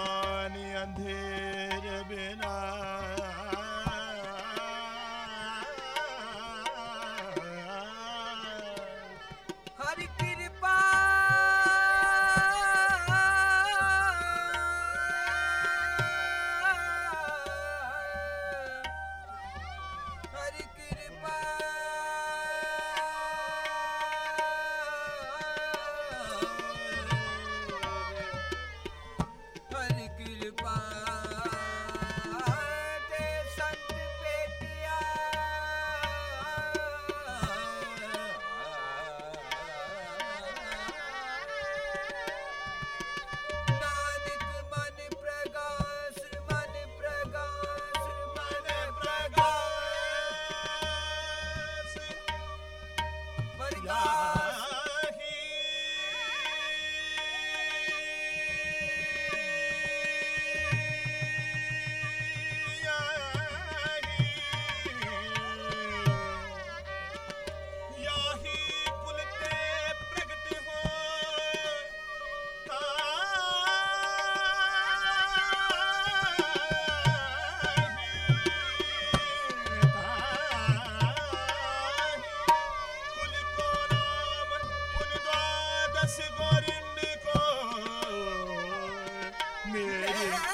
ज्ञानी अंधेर बिना ਕਿਰਪਾ ਮਨ ਪ੍ਰਗਾਸ ਮਨ ਪ੍ਰਗਾਸ ਮਨ ਪ੍ਰਗਾਸ ਪ੍ਰਗਾਸ Yeah.